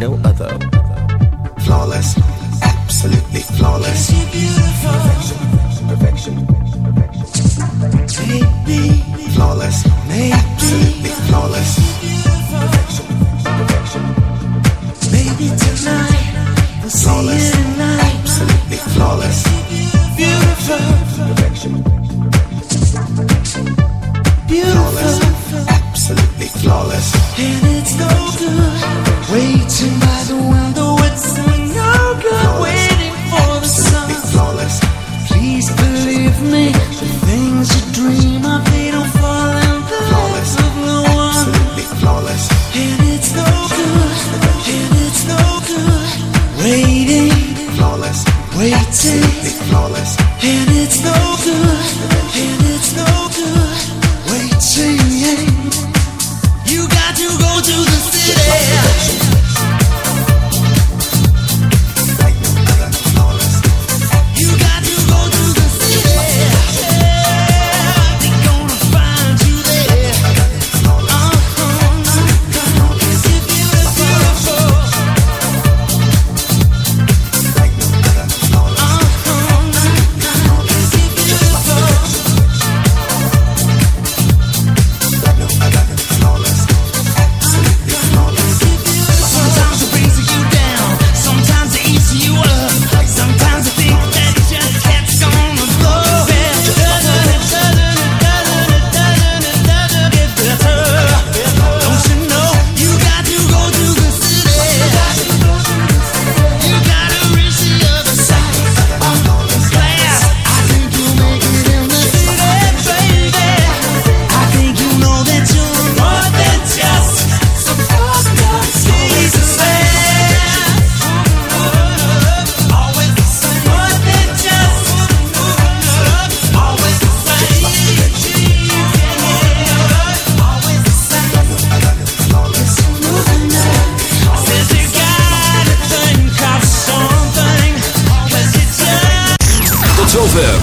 no other. Flawless, absolutely flawless.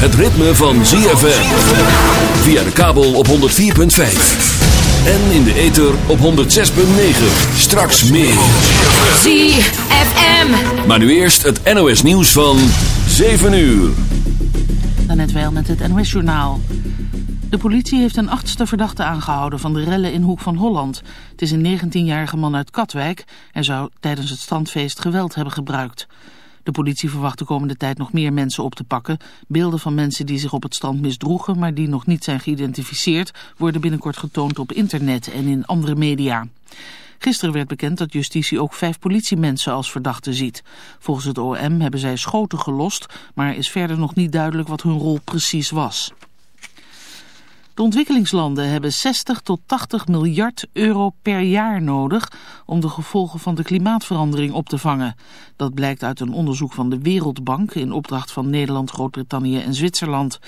Het ritme van ZFM. Via de kabel op 104.5. En in de ether op 106.9. Straks meer. ZFM. Maar nu eerst het NOS nieuws van 7 uur. Daarnet wel met het NOS-journaal. De politie heeft een achtste verdachte aangehouden van de rellen in Hoek van Holland. Het is een 19-jarige man uit Katwijk en zou tijdens het strandfeest geweld hebben gebruikt. De politie verwacht de komende tijd nog meer mensen op te pakken. Beelden van mensen die zich op het strand misdroegen, maar die nog niet zijn geïdentificeerd, worden binnenkort getoond op internet en in andere media. Gisteren werd bekend dat justitie ook vijf politiemensen als verdachten ziet. Volgens het OM hebben zij schoten gelost, maar is verder nog niet duidelijk wat hun rol precies was. De ontwikkelingslanden hebben 60 tot 80 miljard euro per jaar nodig om de gevolgen van de klimaatverandering op te vangen. Dat blijkt uit een onderzoek van de Wereldbank in opdracht van Nederland, Groot-Brittannië en Zwitserland.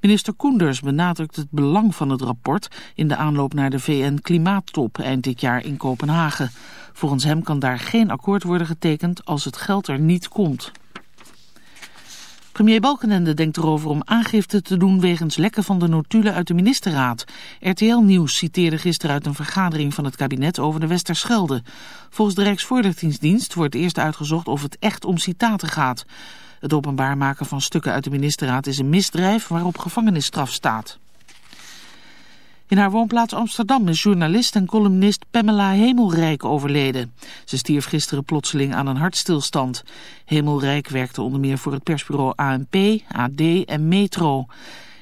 Minister Koenders benadrukt het belang van het rapport in de aanloop naar de VN-klimaattop eind dit jaar in Kopenhagen. Volgens hem kan daar geen akkoord worden getekend als het geld er niet komt. Premier Balkenende denkt erover om aangifte te doen wegens lekken van de notulen uit de ministerraad. RTL Nieuws citeerde gisteren uit een vergadering van het kabinet over de Westerschelde. Volgens de Rijksvoorlichtingsdienst wordt eerst uitgezocht of het echt om citaten gaat. Het openbaar maken van stukken uit de ministerraad is een misdrijf waarop gevangenisstraf staat. In haar woonplaats Amsterdam is journalist en columnist Pamela Hemelrijk overleden. Ze stierf gisteren plotseling aan een hartstilstand. Hemelrijk werkte onder meer voor het persbureau ANP, AD en Metro.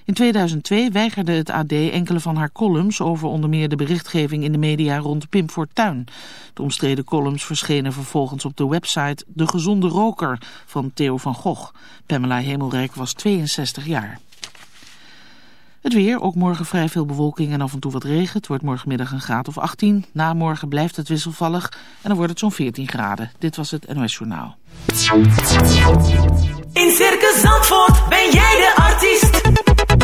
In 2002 weigerde het AD enkele van haar columns over onder meer de berichtgeving in de media rond Pim Fortuyn. De omstreden columns verschenen vervolgens op de website De Gezonde Roker van Theo van Gogh. Pamela Hemelrijk was 62 jaar. Het weer, ook morgen vrij veel bewolking en af en toe wat regen. Het wordt morgenmiddag een graad of 18. Na morgen blijft het wisselvallig en dan wordt het zo'n 14 graden. Dit was het NOS Journaal. In Circus Zandvoort ben jij de artiest.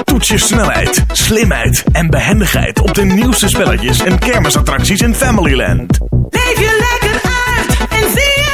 Toets je snelheid, slimheid en behendigheid op de nieuwste spelletjes en kermisattracties in Familyland. Leef je lekker uit en zie zelf.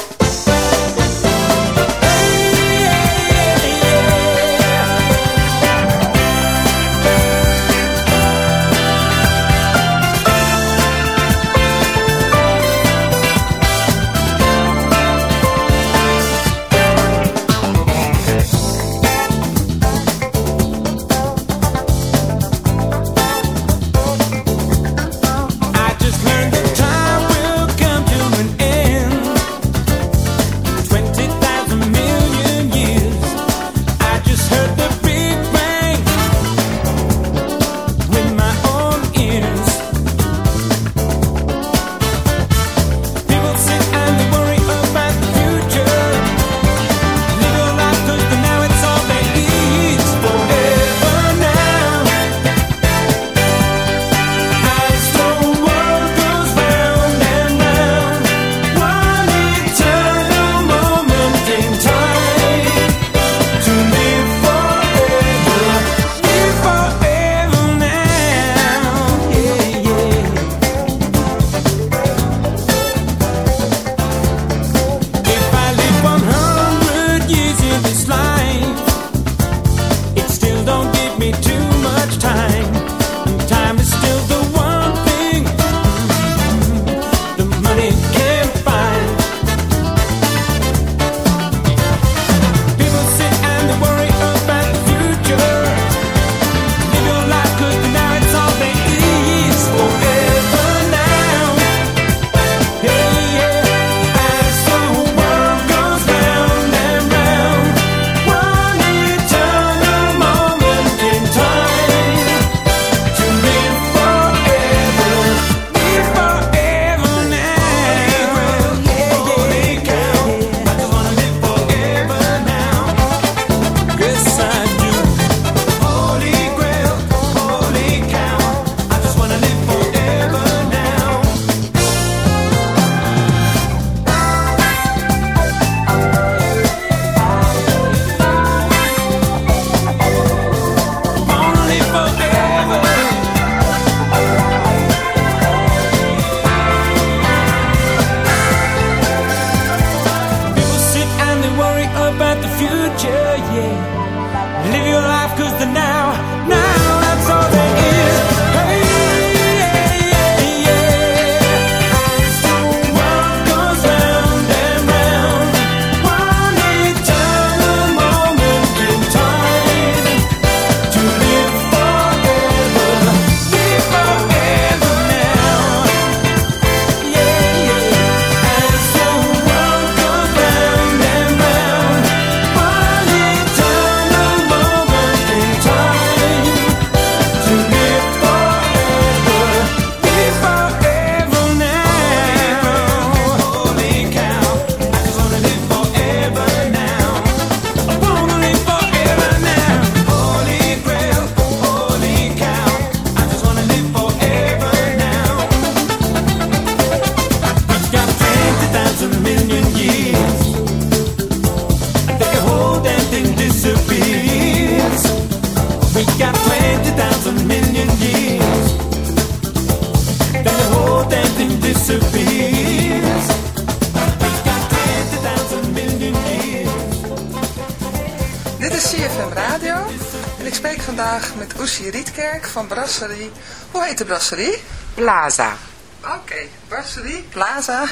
Vandaag met Oesie Rietkerk van Brasserie. Hoe heet de brasserie? Plaza. Oké, Brasserie Plaza.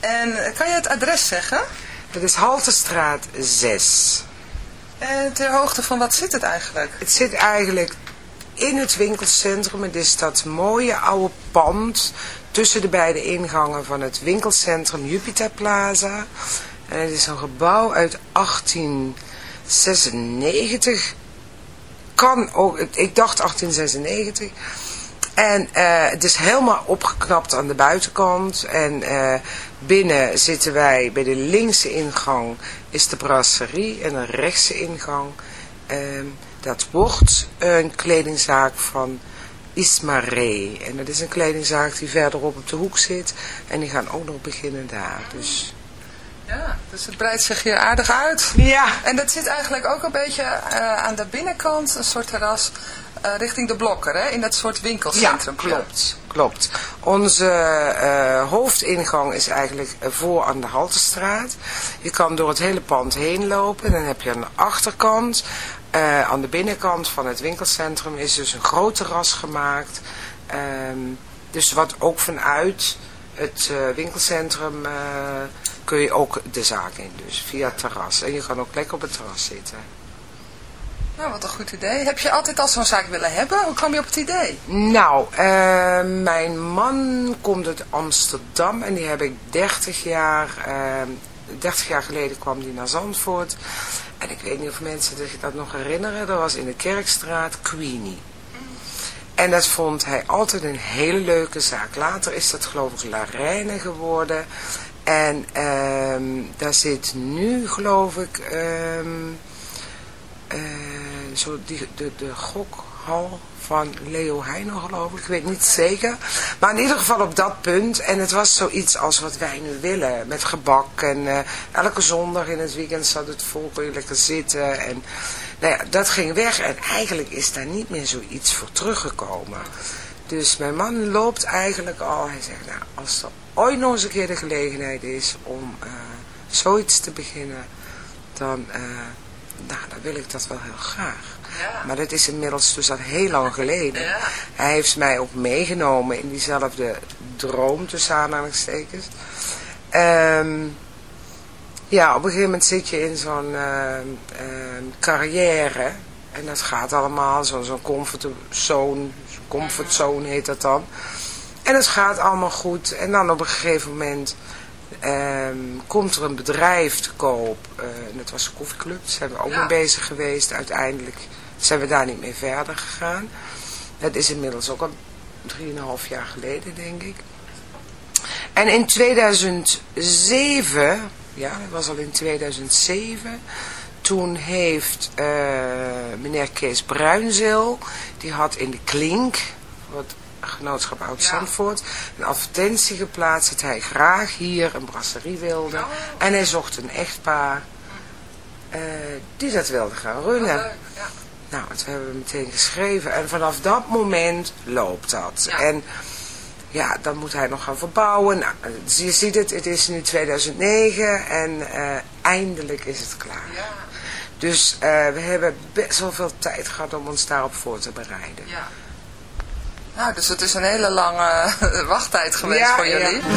En eh, kan je het adres zeggen? Dat is Haltestraat 6. En ter hoogte van wat zit het eigenlijk? Het zit eigenlijk in het winkelcentrum. Het is dat mooie oude pand tussen de beide ingangen van het winkelcentrum Jupiter Plaza. En het is een gebouw uit 1896. Kan ook, ik dacht 1896. En eh, het is helemaal opgeknapt aan de buitenkant. En eh, binnen zitten wij bij de linkse ingang is de brasserie. En de rechtse ingang, ehm, dat wordt een kledingzaak van Ismaré. En dat is een kledingzaak die verderop op de hoek zit. En die gaan ook nog beginnen daar. Dus Ja, dus het breidt zich hier aardig uit. Ja. En dat zit eigenlijk ook een beetje eh, aan de binnenkant, een soort terras, eh, richting de Blokker, hè? In dat soort winkelcentrum. Ja, klopt. Klopt. Onze eh, hoofdingang is eigenlijk voor aan de Haltestraat. Je kan door het hele pand heen lopen. Dan heb je aan de achterkant, aan de binnenkant van het winkelcentrum, is dus een groot terras gemaakt. Ehm, dus wat ook vanuit het eh, winkelcentrum eh, kun je ook de zaak in. Dus via het terras. En je kan ook lekker op het terras zitten. Nou, wat een goed idee. Heb je altijd al zo'n zaak willen hebben? Hoe kwam je op het idee? Nou, eh, mijn man komt uit Amsterdam en die heb ik 30 jaar, eh 30 jaar geleden kwam die naar Zandvoort. En ik weet niet of mensen zich dat nog herinneren, dat was in de Kerkstraat Queenie. En dat vond hij altijd een hele leuke zaak. Later is dat geloof ik La Reine geworden. En ehm, daar zit nu geloof ik... ehm, eh, zo die, de, de gokhal van Leo Heijnen geloof ik, ik weet niet zeker. Maar in ieder geval op dat punt. En het was zoiets als wat wij nu willen. Met gebak en eh, elke zondag in het weekend zat het vol, kon je lekker zitten. En nou ja, dat ging weg en eigenlijk is daar niet meer zoiets voor teruggekomen. Dus mijn man loopt eigenlijk al, hij zegt nou, als er ooit nog eens een keer de gelegenheid is om eh, zoiets te beginnen, dan... eh, nou, dan wil ik dat wel heel graag. Ja. Maar dat is inmiddels dus al heel lang geleden. Ja. Hij heeft mij ook meegenomen in diezelfde droom, tussen aanhalingstekens. Ehm, ja, op een gegeven moment zit je in zo'n ehm, ehm, carrière. En dat gaat allemaal, zo'n zo'n comfortzone, zo'n comfortzone heet dat dan. En het gaat allemaal goed. En dan op een gegeven moment ehm, komt er een bedrijf te koop. eh, en dat was een koffieclub, daar zijn we ook Ja. mee bezig geweest. Uiteindelijk zijn we daar niet mee verder gegaan. Dat is inmiddels ook al 3,5 jaar geleden, denk ik. En in 2007, ja, dat was al in 2007, toen heeft eh, meneer Kees Bruinzeel, die had in de Klink, wat genootschap Oud-Zandvoort, een advertentie geplaatst dat hij graag hier een brasserie wilde. Oh. En hij zocht een echtpaar eh, die dat wilde gaan runnen. Leuk, ja. Nou, dat hebben we meteen geschreven. En vanaf dat moment loopt dat. Ja. En ja, dan moet hij nog gaan verbouwen. Nou, je ziet het, het is nu 2009 en eh, eindelijk is het klaar. Ja, Dus eh, we hebben best wel veel tijd gehad om ons daarop voor te bereiden. ja. Nou, dus het is een hele lange wachttijd geweest Ja, voor ja. jullie. Kom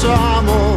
weer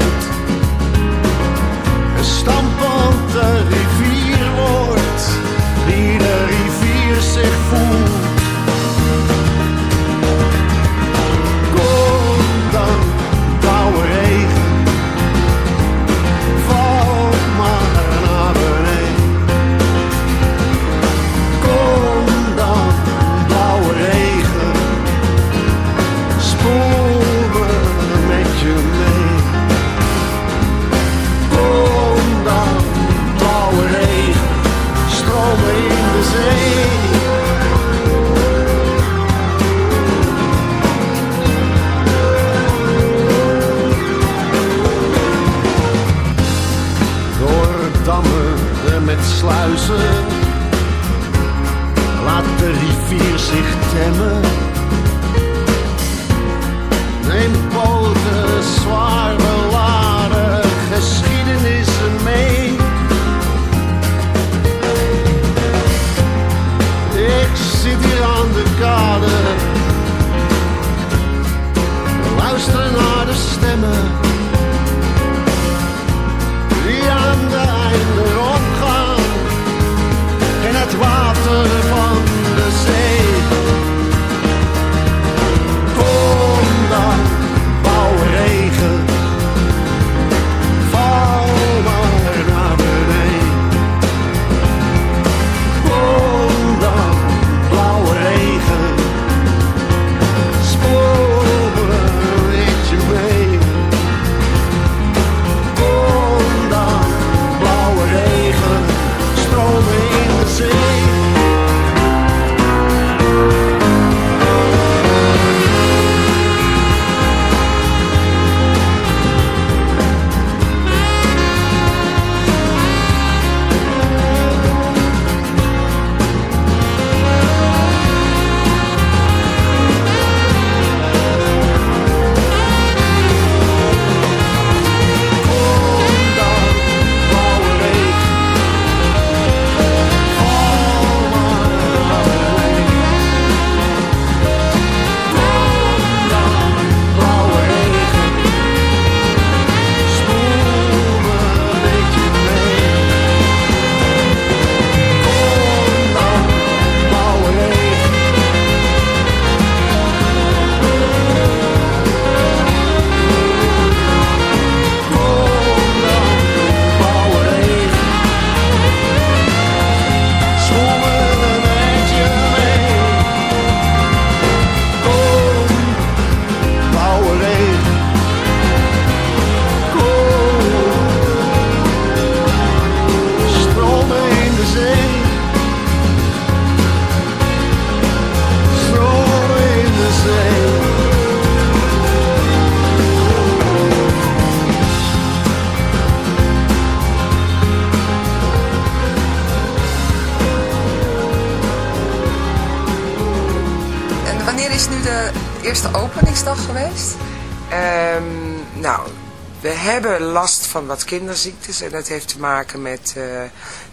van wat kinderziektes en dat heeft te maken met eh,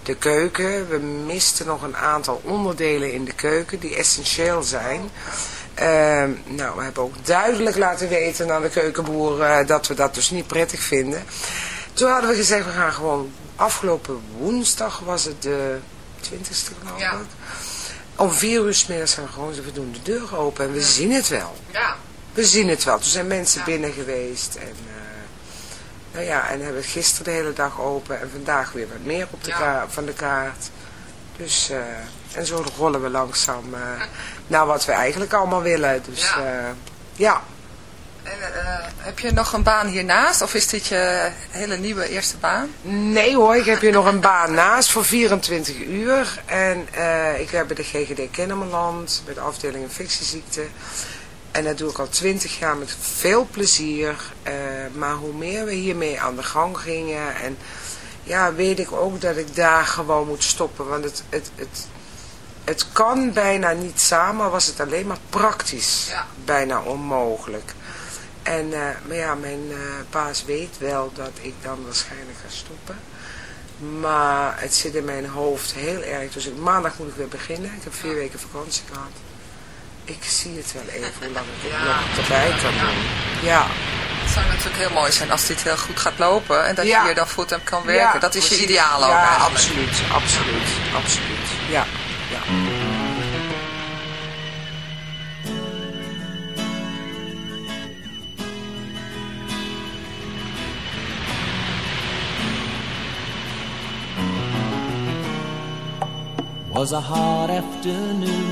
de keuken. We misten nog een aantal onderdelen in de keuken die essentieel zijn. Ehm, nou, we hebben ook duidelijk laten weten aan de keukenboer eh, dat we dat dus niet prettig vinden. Toen hadden we gezegd, we gaan gewoon afgelopen woensdag, was het de 20ste geloof Ja. ik. Om vier uur 's middags gaan we gewoon, we doen de deur open en we zien het wel. Ja. We zien het wel. Toen zijn mensen Ja. binnen geweest. En, eh, nou ja, en hebben gisteren de hele dag open. En vandaag weer wat meer op de Ja. van de kaart. Dus, eh, en zo rollen we langzaam eh, naar wat we eigenlijk allemaal willen. Dus Ja. ja. ja. En, eh, heb je nog een baan hiernaast? Of is dit je hele nieuwe eerste baan? Nee hoor, ik heb hier nog een baan naast voor 24 uur. En eh, ik werk bij de GGD Kennemerland, bij de afdeling infectieziekten. En dat doe ik al 20 jaar met veel plezier. Eh, maar hoe meer we hiermee aan de gang gingen en ja, weet ik ook dat ik daar gewoon moet stoppen. Want het, het, het, het kan bijna niet samen, was het alleen maar praktisch Ja. bijna onmogelijk. En, eh, maar ja, mijn eh, baas weet wel dat ik dan waarschijnlijk ga stoppen. Maar het zit in mijn hoofd heel erg. Dus ik, maandag moet ik weer beginnen. Ik heb vier weken vakantie gehad. Ik zie het wel even hoe lang ik Ja. nog erbij kan doen. Ja. Het zou natuurlijk heel mooi zijn als dit heel goed gaat lopen. En dat Ja. je hier dan fulltime kan werken. Ja, dat is je ideaal ook Ja, eigenlijk. absoluut. Absoluut. Absoluut. Ja. ja. Was a hot afternoon,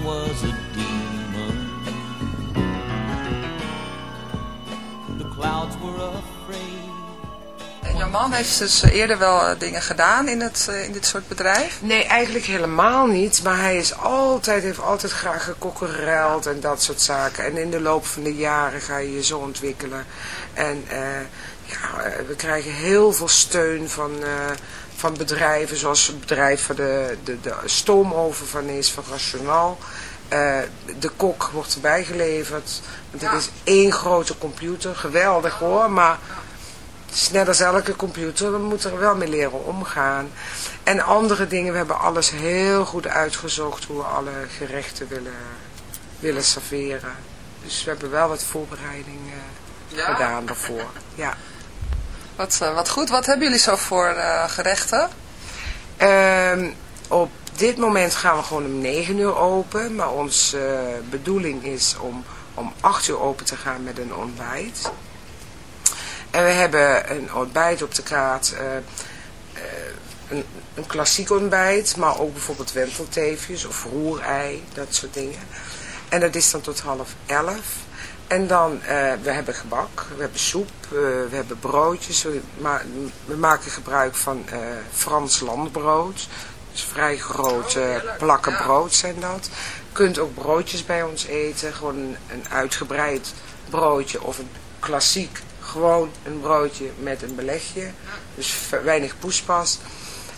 man heeft dus eh, eerder wel eh, dingen gedaan in, het, eh, in dit soort bedrijf? Nee, eigenlijk helemaal niet. Maar hij is altijd, heeft altijd graag gekokkereld en dat soort zaken. En in de loop van de jaren ga je je zo ontwikkelen. En ja, we krijgen heel veel steun van, van bedrijven. Zoals het bedrijf waar de, de, de stoomoven van is, van Rationaal. De kok wordt erbij geleverd. Want het is één grote computer. Geweldig hoor, maar... Is net als elke computer, we moeten er wel mee leren omgaan. En andere dingen, we hebben alles heel goed uitgezocht hoe we alle gerechten willen, willen serveren. Dus we hebben wel wat voorbereiding eh, Ja? gedaan daarvoor. Ja. Wat, eh, wat goed. Wat hebben jullie zo voor eh, gerechten? Ehm, op dit moment gaan we gewoon om 9 uur open, maar onze bedoeling is om om 8 uur open te gaan met een ontbijt. En we hebben een ontbijt op de kaart, eh, eh, een, een klassiek ontbijt, maar ook bijvoorbeeld wentelteefjes of roerei, dat soort dingen. En dat is dan tot half elf. En dan, eh, we hebben gebak, we hebben soep, we hebben broodjes. We, ma- we maken gebruik van eh, Frans landbrood. Dus vrij grote plakken brood zijn dat. Je kunt ook broodjes bij ons eten. Gewoon een, een uitgebreid broodje of een klassiek, gewoon een broodje met een belegje. Dus weinig poespas.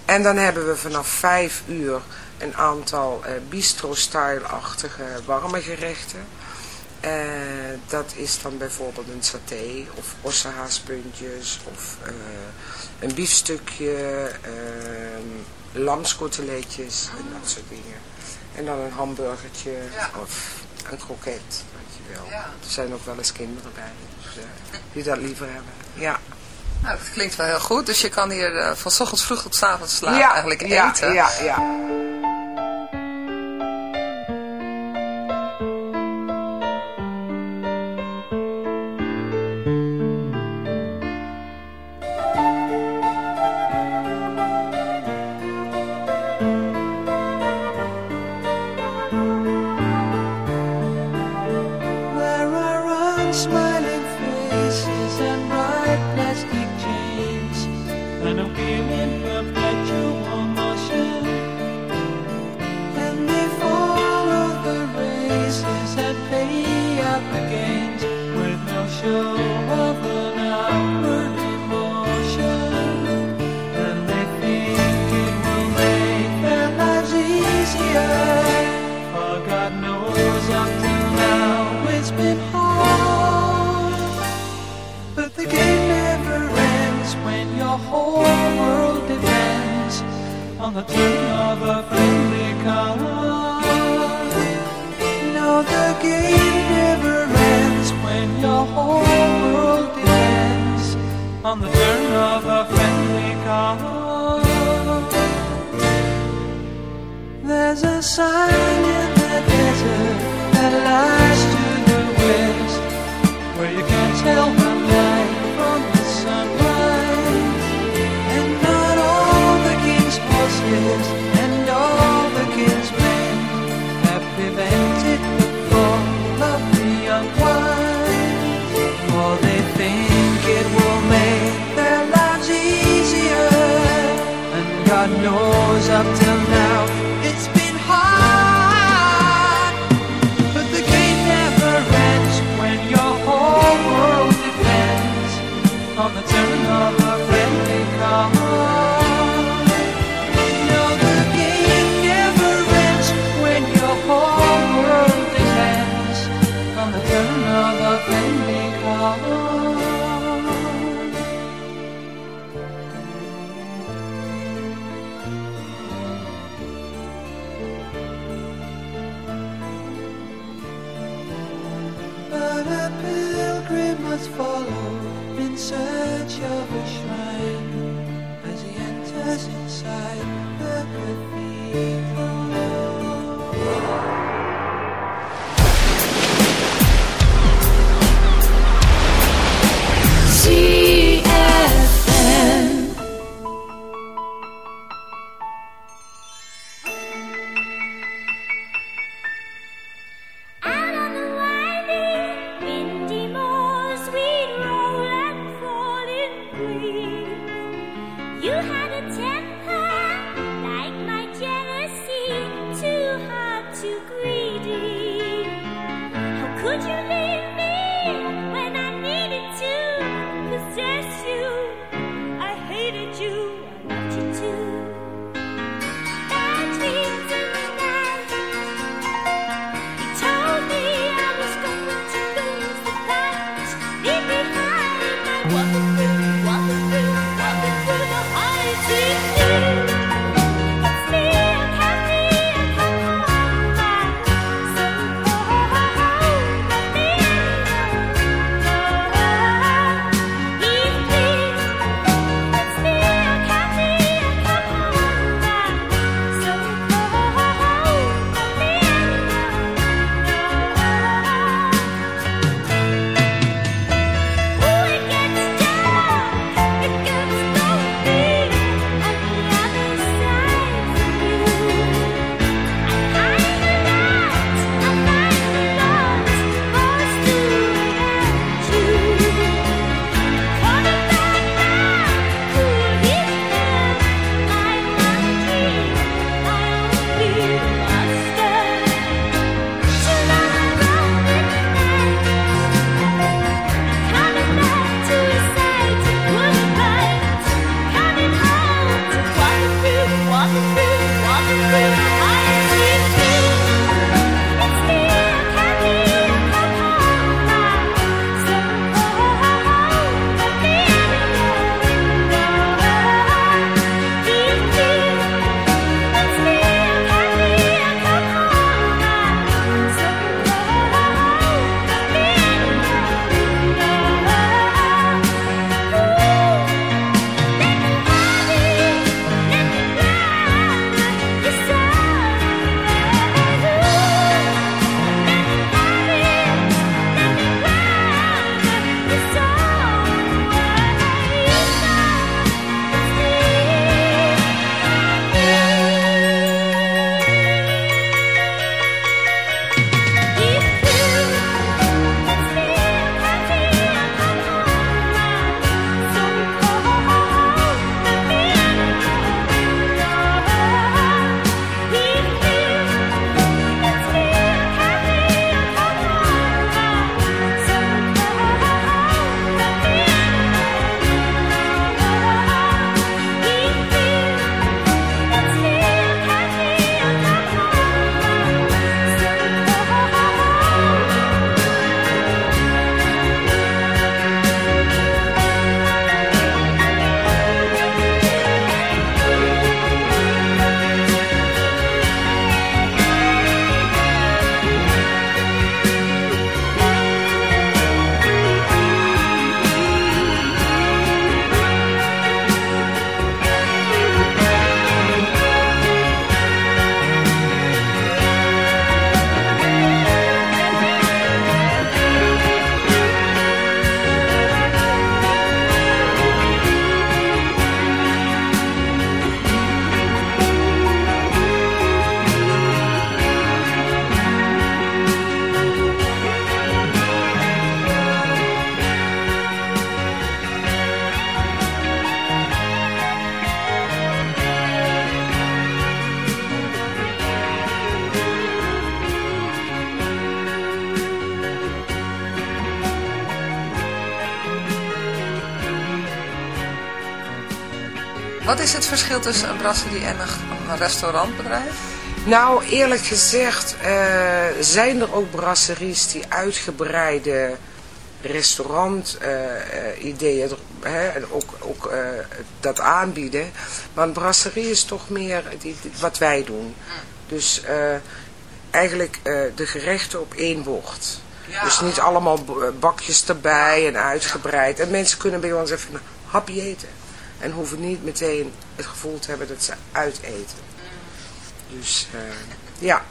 En dan hebben we vanaf vijf uur een aantal eh, bistro-style-achtige warme gerechten. Eh, dat is dan bijvoorbeeld een saté of ossenhaaspuntjes of eh, een biefstukje, eh, lamskoteletjes en dat soort dingen. En dan een hamburgertje of een kroket, wat je wil. Er zijn ook wel eens kinderen bij eh, die dat liever hebben. Ja. Nou, dat klinkt wel heel goed. Dus je kan hier eh, van 's ochtends vroeg tot 's avonds laat Ja, eigenlijk ja, eten. ja, ja. Verschil tussen een brasserie en een, restaurantbedrijf? Nou, eerlijk gezegd eh, zijn er ook brasseries die uitgebreide restaurant-ideeën ook, ook eh, dat aanbieden. Maar een brasserie is toch meer die, die- wat wij doen. Dus eh, eigenlijk eh, de gerechten op één bord. Dus niet allemaal bakjes erbij en uitgebreid. En mensen kunnen bij ons even een hapje eten. En hoeven niet meteen het gevoel te hebben dat ze uiteten. Dus eh, ja.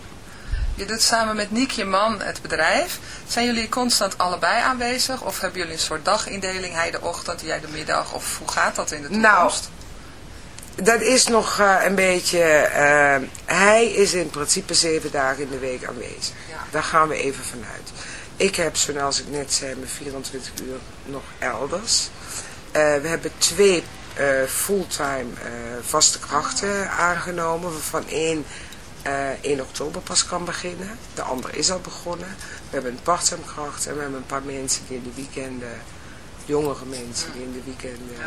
Je doet samen met Niek, je man, het bedrijf. Zijn jullie constant allebei aanwezig? Of hebben jullie een soort dagindeling? Hij de ochtend, jij de middag? Of hoe gaat dat in de Nou, toekomst? Dat is nog eh, een beetje... eh, hij is in principe zeven dagen in de week aanwezig. Daar gaan we even vanuit. Ik heb, zoals ik net zei, mijn 24 uur nog elders. We hebben twee fulltime eh, vaste krachten aangenomen, waarvan één eh 1 oktober pas kan beginnen. De andere is al begonnen. We hebben een parttime kracht en we hebben een paar mensen die in de weekenden, jongere mensen die in de weekenden eh,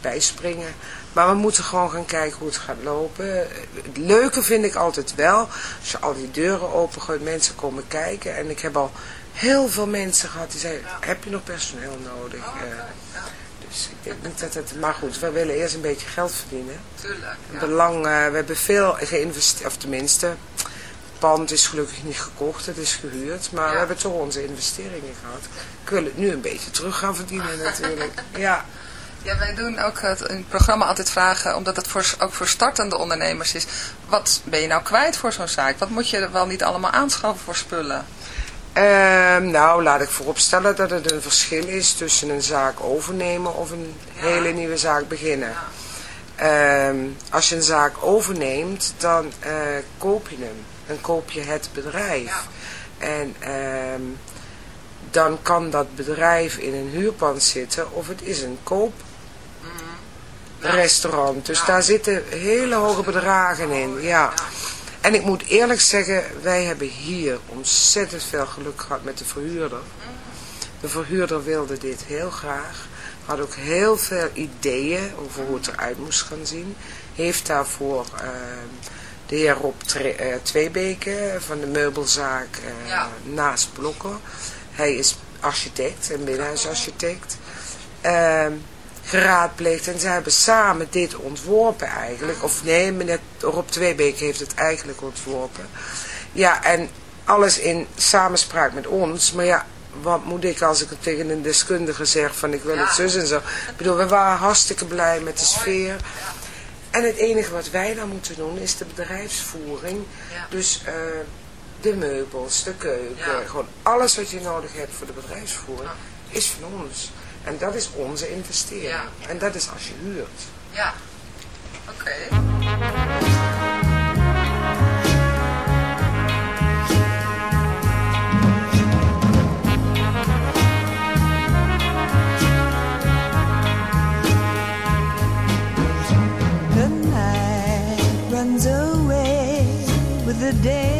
bijspringen. Maar we moeten gewoon gaan kijken hoe het gaat lopen. Het leuke vind ik altijd wel, als je al die deuren opengooit, mensen komen kijken. En ik heb al heel veel mensen gehad die zeiden, heb je nog personeel nodig? Eh, dus ik denk niet dat het... Maar goed, we willen eerst een beetje geld verdienen. Tuurlijk. Belang, eh, we hebben veel geïnvesteerd, of tenminste, het pand is gelukkig niet gekocht, het is gehuurd. Maar we hebben toch onze investeringen gehad. Ik wil het nu een beetje terug gaan verdienen natuurlijk. Ja. Ja, wij doen ook het, in het programma altijd vragen, omdat het voor, ook voor startende ondernemers is. Wat ben je nou kwijt voor zo'n zaak? Wat moet je er wel niet allemaal aanschaffen voor spullen? Ehm, nou, laat ik vooropstellen dat het een verschil is tussen een zaak overnemen of een hele nieuwe zaak beginnen. Ehm, als je een zaak overneemt, dan eh, koop je hem. Dan koop je het bedrijf. En ehm, dan kan dat bedrijf in een huurpand zitten of het is een kooprestaurant. Dus daar zitten hele hoge bedragen in. Ja. En ik moet eerlijk zeggen, wij hebben hier ontzettend veel geluk gehad met de verhuurder. De verhuurder wilde dit heel graag. Had ook heel veel ideeën over hoe het eruit moest gaan zien. Heeft daarvoor eh, de heer Rob eh, Tweebeke van de meubelzaak eh, naast Blokker. Hij is architect en binnenhuisarchitect. Geraadpleegd en ze hebben samen dit ontworpen eigenlijk. Of nee, meneer Rob Tweebeek heeft het eigenlijk ontworpen. Ja, en alles in samenspraak met ons. Maar ja, wat moet ik als ik het tegen een deskundige zeg van ik wil het zus en zo. Ik bedoel, we waren hartstikke blij met de sfeer. En het enige wat wij dan moeten doen is de bedrijfsvoering. Dus eh, de meubels, de keuken, gewoon alles wat je nodig hebt voor de bedrijfsvoering is van ons. En dat is onze investering. En dat is als je huurt. Ja, oké. The night runs away with the day.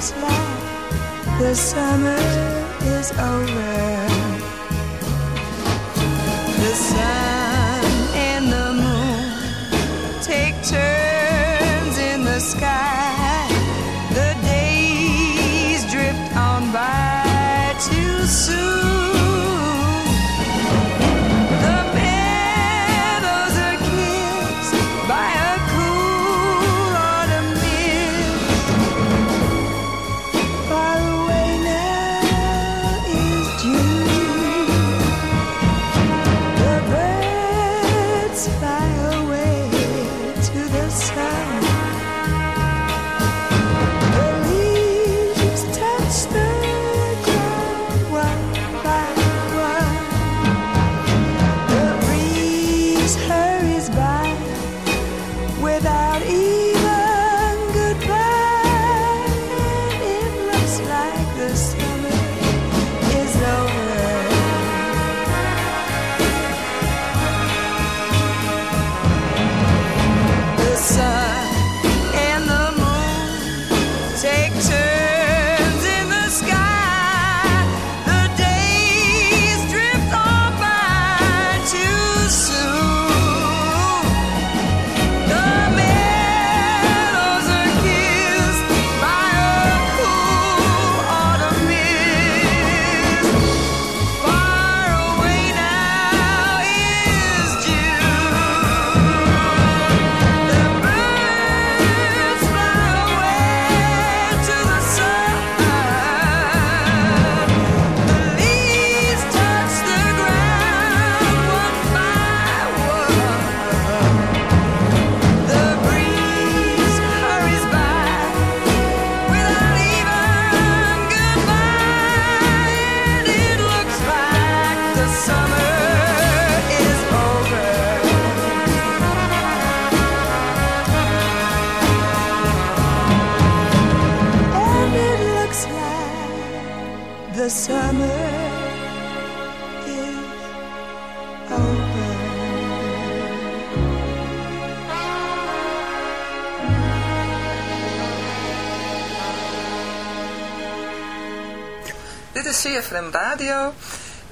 looks like the summer is over. The sun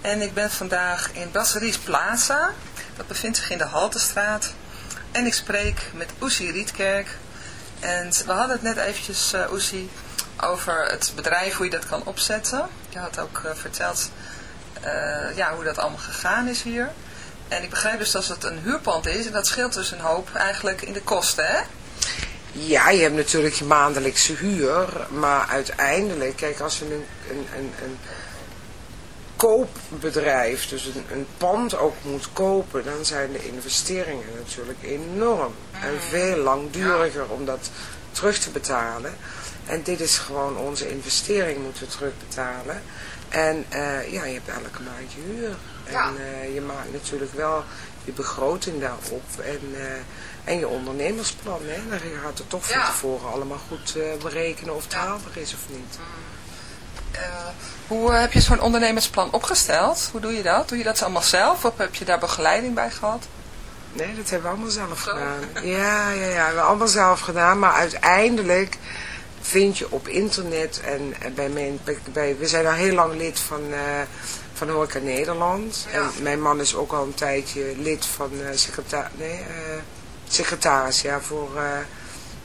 En ik ben vandaag in Brasseries Plaza. Dat bevindt zich in de Haltestraat. En ik spreek met Oesie Rietkerk. En we hadden het net eventjes, uh, Oesie, over het bedrijf, hoe je dat kan opzetten. Je had ook uh, verteld uh, ja, hoe dat allemaal gegaan is hier. En ik begrijp dus dat het een huurpand is en dat scheelt dus een hoop eigenlijk in de kosten, hè? Ja, je hebt natuurlijk je maandelijkse huur, maar uiteindelijk, kijk, als een, een, een, een koopbedrijf, dus een, een pand ook moet kopen, dan zijn de investeringen natuurlijk enorm. En veel langduriger om dat terug te betalen. En dit is gewoon onze investering moeten we terugbetalen. En uh, ja, je hebt elke maand je huur. En uh, je maakt natuurlijk wel je begroting daarop. En, uh, en je ondernemersplan. Hè? Dan gaat het toch van tevoren allemaal goed berekenen of het haalbaar is of niet. Hoe uh, heb je zo'n ondernemersplan opgesteld? Hoe doe je dat? Doe je dat allemaal zelf of heb je daar begeleiding bij gehad? Nee, dat hebben we allemaal zelf gedaan. Ja, ja, ja, we hebben allemaal zelf gedaan. Maar uiteindelijk vind je op internet en bij mijn, bij, we zijn al heel lang lid van, uh, van Horeca Nederland. Ja. En mijn man is ook al een tijdje lid van uh, secretaris, nee, secretaris ja, voor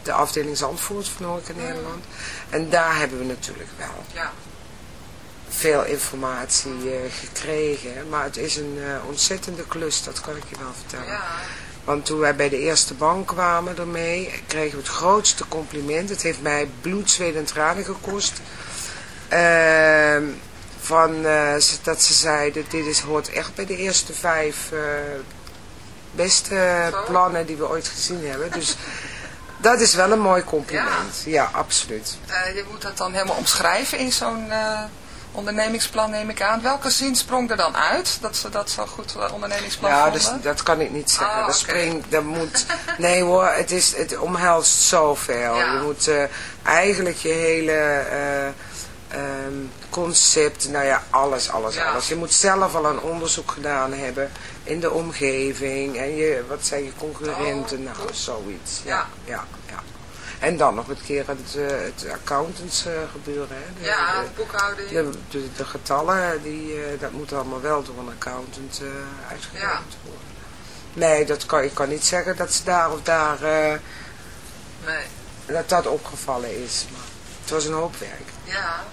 de afdeling Zandvoort van Horeca Nederland. En daar hebben we natuurlijk wel ja. Veel informatie uh, gekregen. Maar het is een uh, ontzettende klus, dat kan ik je wel vertellen. Ja. Want toen wij bij de eerste bank kwamen ermee, kregen we het grootste compliment. Het heeft mij bloed, zweet en tranen gekost. Uh, van, uh, dat ze zeiden, dit is, hoort echt bij de eerste vijf beste plannen die we ooit gezien hebben. Dus dat is wel een mooi compliment. Ja, ja absoluut. Je moet dat dan helemaal omschrijven in zo'n ondernemingsplan, neem ik aan. Welke zin sprong er dan uit, dat ze dat zo goed uh, ondernemingsplan ja, vonden? dus, dat kan ik niet zeggen. Oh, dat okay. springt, dat moet... Nee hoor, het, is, het omhelst zoveel. Ja. Je moet uh, eigenlijk je hele... Um, concept, nou ja, alles, alles, ja. alles. Je moet zelf al een onderzoek gedaan hebben in de omgeving en je, wat zijn je concurrenten, oh, nou, zoiets. Ja, ja, ja. En dan nog een keer het, het accountants uh, gebeuren. Hè. De, ja, de, boekhouding. De, de, de, getallen, die, uh, dat moet allemaal wel door een accountant uitgewerkt ja. worden. Nee, dat kan, ik kan niet zeggen dat ze daar of daar, nee. dat dat opgevallen is. Maar het was een hoop werk. Ja.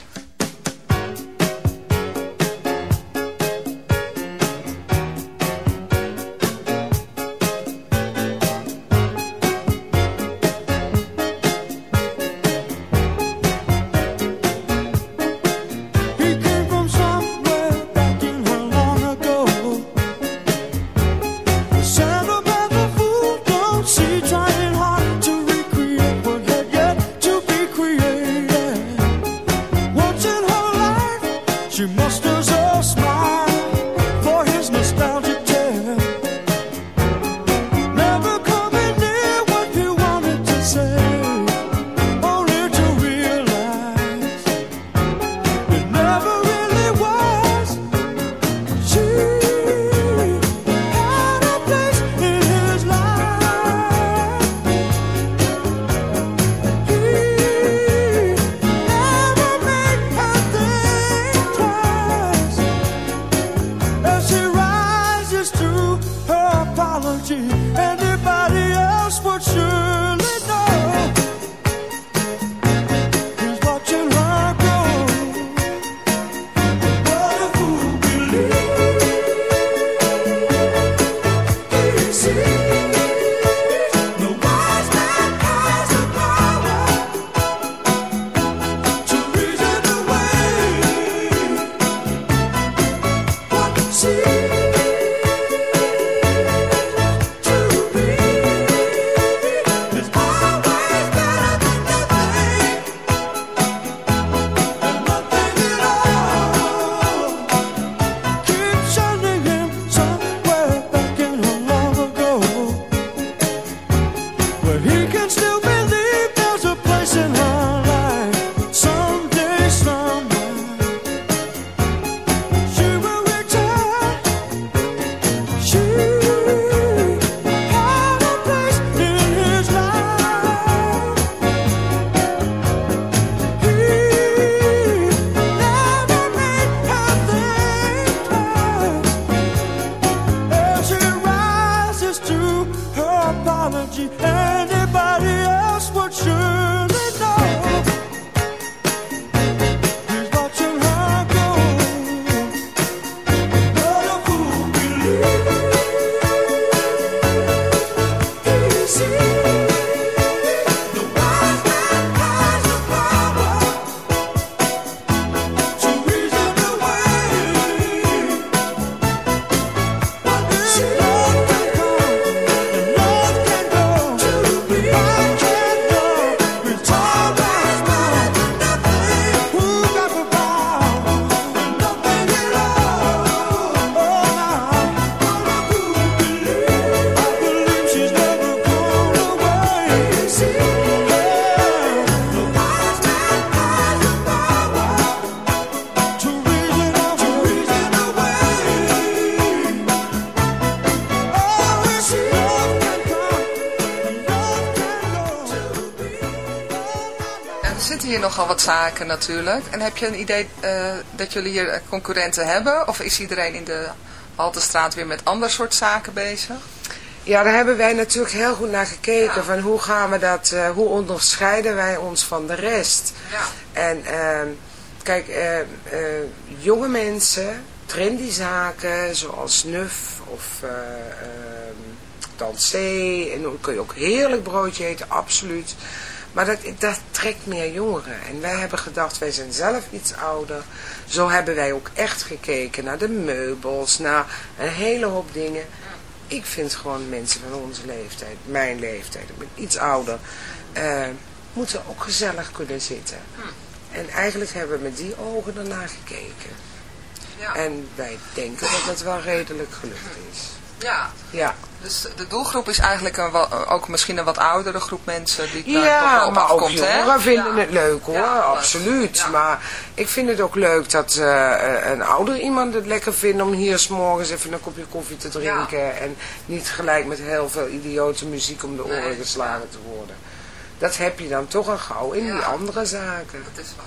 Wat zaken natuurlijk. En heb je een idee eh, dat jullie hier eh, concurrenten hebben? Of is iedereen in de Haltestraat weer met ander soort zaken bezig? Ja, daar hebben wij natuurlijk heel goed naar gekeken. Van hoe gaan we dat, eh, hoe onderscheiden wij ons van de rest? Ja. En ehm, kijk, jonge mensen, trendy zaken zoals Nuf of eh ehm, Dansé. En dan kun je ook heerlijk broodje eten, absoluut. Maar dat, dat trekt meer jongeren. En wij hebben gedacht, wij zijn zelf iets ouder. Zo hebben wij ook echt gekeken naar de meubels, naar een hele hoop dingen. Ik vind gewoon mensen van onze leeftijd, mijn leeftijd, ik ben iets ouder, eh, moeten ook gezellig kunnen zitten. En eigenlijk hebben we met die ogen ernaar gekeken. Ja. En wij denken dat het wel redelijk gelukt is. Ja, Ja, dus de doelgroep is eigenlijk een, ook misschien een wat oudere groep mensen die daar ja wel op maar ook afkomt, hè? jongeren vinden Ja. het leuk hoor, Ja, absoluut. ja. Maar ik vind het ook leuk dat eh, een ouder iemand het lekker vindt om hier 's morgens even een kopje koffie te drinken. En niet gelijk met heel veel idiote muziek om de oren Nee, geslagen te worden. Dat heb je dan toch al gauw in die Ja. andere zaken. Dat is waar.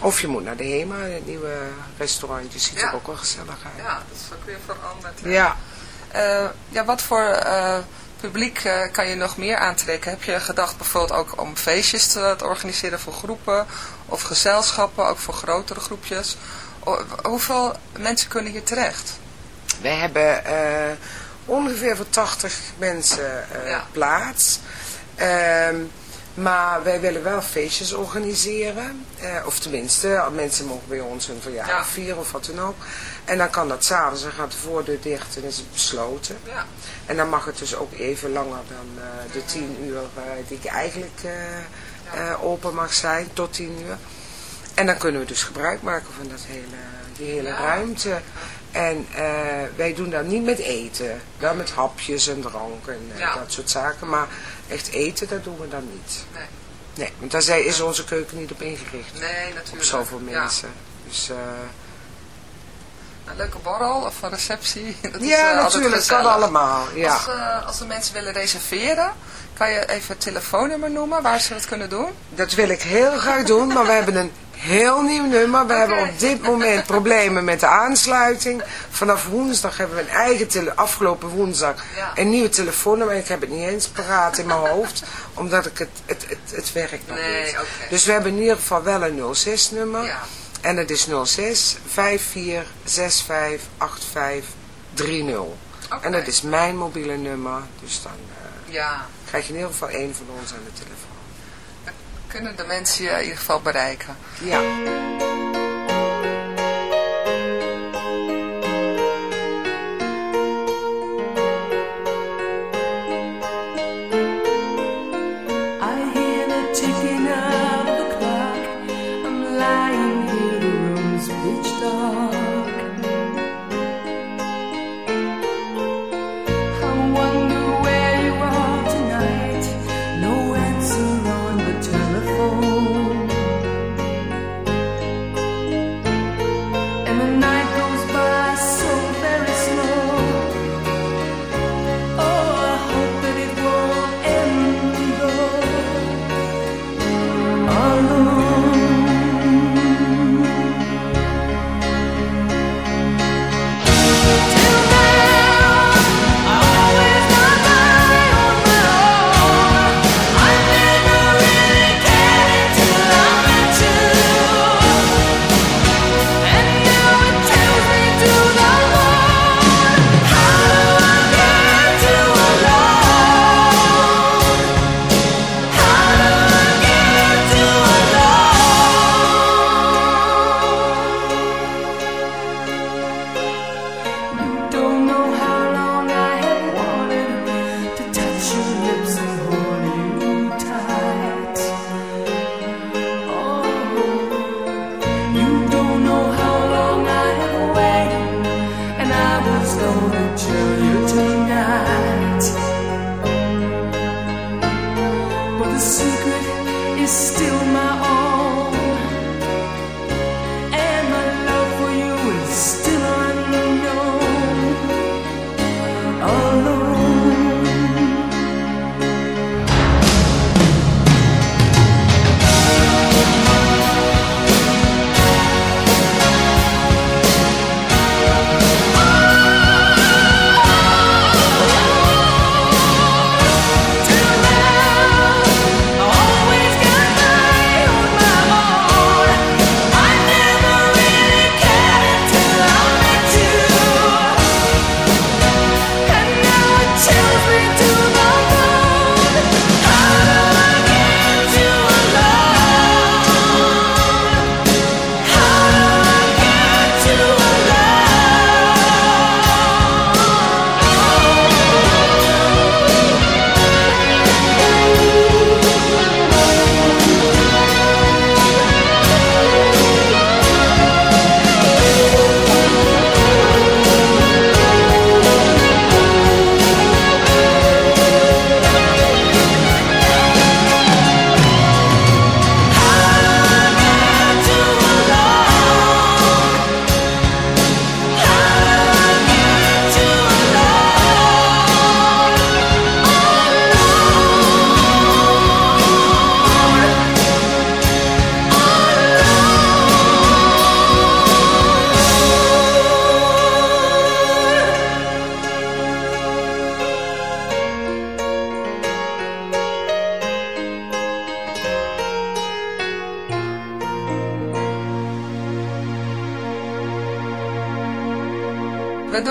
Of je moet naar de HEMA, het nieuwe restaurantje, ziet Ja. er ook wel gezellig uit. Ja, dat is ook weer veranderd. hè? Ja. Eh, ja, wat voor eh, publiek eh, kan je nog meer aantrekken? Heb je gedacht bijvoorbeeld ook om feestjes te, te organiseren voor groepen of gezelschappen, ook voor grotere groepjes? Hoeveel mensen kunnen hier terecht? We hebben ongeveer voor 80 mensen Ja. plaats. Ehm, maar wij willen wel feestjes organiseren. Of tenminste, mensen mogen bij ons hun verjaardag Ja. vieren of wat dan ook. En dan kan dat s'avonds, dan gaat de voordeur dicht en is het besloten. Ja. En dan mag het dus ook even langer dan eh, de 10 uur die ik eigenlijk eh, eh, open mag zijn, tot 10 uur. En dan kunnen we dus gebruik maken van dat hele, die hele Ja. ruimte. En wij doen dat niet met eten. Wel met hapjes en drank en Ja. dat soort zaken. Maar echt eten, dat doen we dan niet. Nee. Nee, want daar is onze keuken niet op ingericht. Nee, natuurlijk. Op zoveel mensen. Dus, Een leuke borrel of een receptie. Dat is, ja, eh, natuurlijk. Kan allemaal. Ja. Als, eh, als de mensen willen reserveren, kan je even het telefoonnummer noemen waar ze dat kunnen doen? Dat wil ik heel graag doen, maar we hebben een heel nieuw nummer. We hebben op dit moment problemen met de aansluiting. Vanaf woensdag hebben we een eigen tele afgelopen woensdag Ja. een nieuw telefoonnummer. Ik heb het niet eens paraat in mijn hoofd, omdat ik het, het, het, het werkt nog Nee, niet. Dus we hebben in ieder geval wel een 06 nummer. Ja. En dat is 06 54 65 85 30. Oké. En dat is mijn mobiele nummer. Dus dan eh, Ja, krijg je in ieder geval één van ons aan de telefoon. kunnen de mensen je in ieder geval bereiken. Ja.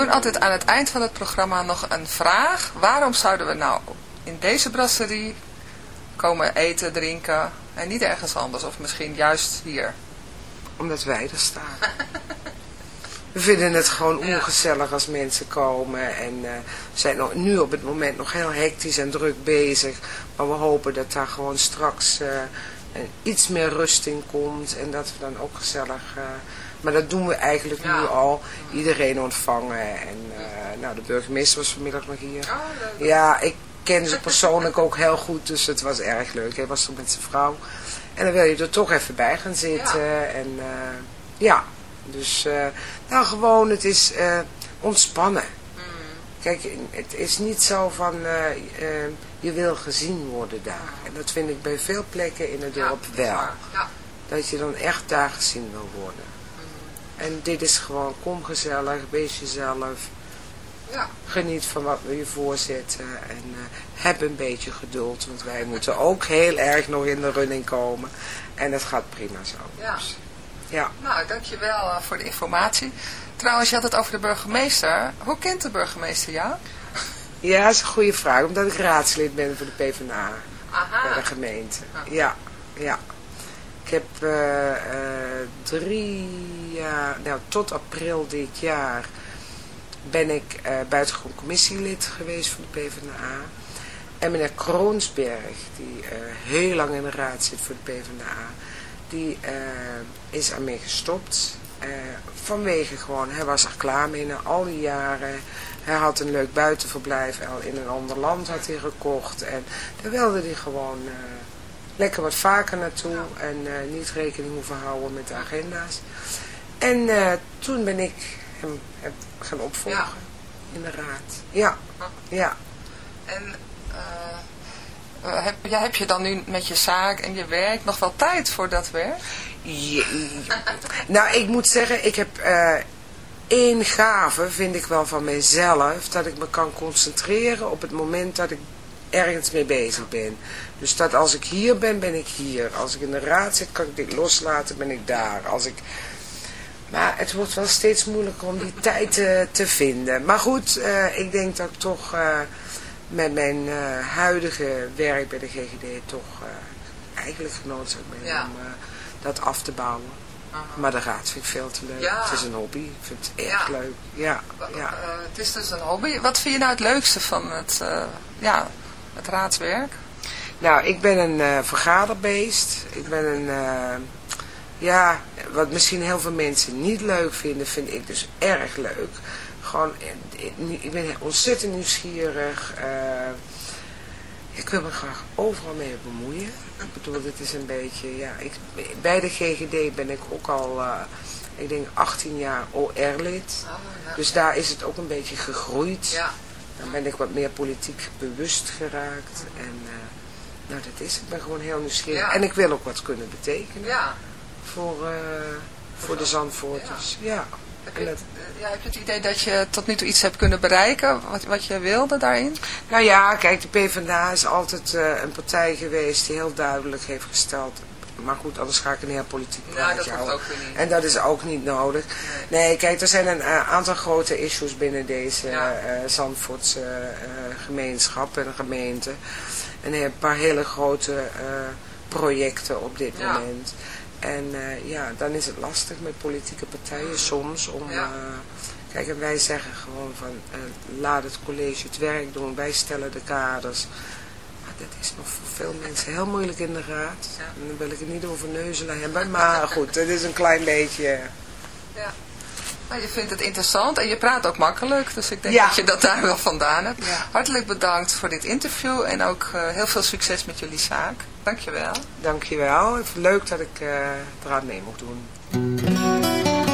Doen altijd aan het eind van het programma nog een vraag. Waarom zouden we nou in deze brasserie komen eten, drinken en niet ergens anders? Of misschien juist hier? Omdat wij er staan. We vinden het gewoon ongezellig als mensen komen en we zijn nog, nu op het moment nog heel hectisch en druk bezig. Maar we hopen dat daar gewoon straks eh, iets meer rust in komt en dat we dan ook gezellig... eh, maar dat doen we eigenlijk nu al. Iedereen ontvangen en eh, nou de burgemeester was vanmiddag nog hier. Ja, ik ken ze persoonlijk ook heel goed, dus het was erg leuk. Hij was er met zijn vrouw. En dan wil je er toch even bij gaan zitten. En eh, ja, dus eh, nou gewoon, het is ontspannen. Kijk, het is niet zo van je wil gezien worden daar. En dat vind ik bij veel plekken in het dorp wel. Dat je dan echt daar gezien wil worden. En dit is gewoon, kom gezellig, wees jezelf. Ja. Geniet van wat we je voorzetten en eh, heb een beetje geduld, want wij moeten ook heel erg nog in de running komen. En het gaat prima zo. Ja. Ja. Nou, dankjewel eh, voor de informatie. Trouwens, je had het over de burgemeester. Hoe kent de burgemeester jou? Ja, dat is een goede vraag, omdat ik raadslid ben voor de PvdA Aha. bij de gemeente. Ja, ja. Ik heb eh, eh, drie jaar, nou tot april dit jaar ben ik eh buitengewoon commissielid geweest voor de PvdA. En meneer Kroonsberg, die heel lang in de raad zit voor de PvdA, die is ermee gestopt. vanwege gewoon, hij was er klaar mee na al die jaren. Hij had een leuk buitenverblijf al in een ander land had hij gekocht. En daar wilde hij gewoon lekker wat vaker naartoe. En eh, niet rekening hoeven houden met de agenda's. En eh, toen ben ik hem heb gaan opvolgen in de raad. Ja, ja. En eh, heb, ja, heb je dan nu met je zaak en je werk nog wel tijd voor dat werk? Nou, ik moet zeggen, ik heb één gave, vind ik wel van mezelf, dat ik me kan concentreren op het moment dat ik ergens mee bezig ben. Dus dat als ik hier ben, ben ik hier. Als ik in de raad zit, kan ik dit loslaten, ben ik daar. Als ik... Maar het wordt wel steeds moeilijker om die tijd te, te vinden. Maar goed, eh, ik denk dat ik toch eh, met mijn eh, huidige werk bij de GGD toch eh, eigenlijk genoodzaakt ben Ja. om eh, dat af te bouwen. Maar de raad vind ik veel te leuk. Ja. Het is een hobby. Ik vind het erg Ja. leuk. Ja, ja. Eh, het is dus een hobby. Wat vind je nou het leukste van het, eh, ja, het raadswerk? Nou, ik ben een eh, vergaderbeest. Ik ben een, eh, ja, wat misschien heel veel mensen niet leuk vinden, vind ik dus erg leuk. Gewoon, eh, ik- ben ontzettend nieuwsgierig. ik wil me graag overal mee bemoeien. Ik bedoel, dit is een beetje, ja, ik, bij de GGD ben ik ook al, ik denk 18 jaar OR-lid. Dus daar is het ook een beetje gegroeid. Ja. Dan ben ik wat meer politiek bewust geraakt. En eh, nou, dat is het. Ik ben gewoon heel nieuwsgierig. Ja. En ik wil ook wat kunnen betekenen Ja. voor, eh, voor de Zandvoorters. Ja. Heb je, het, eh, ja, heb je het idee dat je tot nu toe iets hebt kunnen bereiken, wat, wat je wilde daarin? Nou ja, kijk, de PvdA is altijd eh, een partij geweest die heel duidelijk heeft gesteld... Maar goed, anders ga ik een heel politiek praatje houden. ook weer niet. En dat is ook niet nodig. Nee, kijk, er zijn een eh, aantal grote issues binnen deze Ja. eh Zandvoortse eh, gemeenschap en gemeente. En een paar hele grote projecten op dit Ja. moment. En ja, dan is het lastig met politieke partijen soms om... Kijk, en wij zeggen gewoon van, laat het college het werk doen. Wij stellen de kaders. Dat is nog voor veel mensen heel moeilijk in de raad. En dan wil ik het niet over neuzelen hebben. Maar goed, het is een klein beetje... Ja. Je vindt het interessant en je praat ook makkelijk, dus ik denk Ja. dat je dat daar wel vandaan hebt. Hartelijk bedankt voor dit interview en ook eh, heel veel succes met jullie zaak. Dankjewel. Dankjewel. Ik vind het leuk dat ik eh eraan mee mocht doen.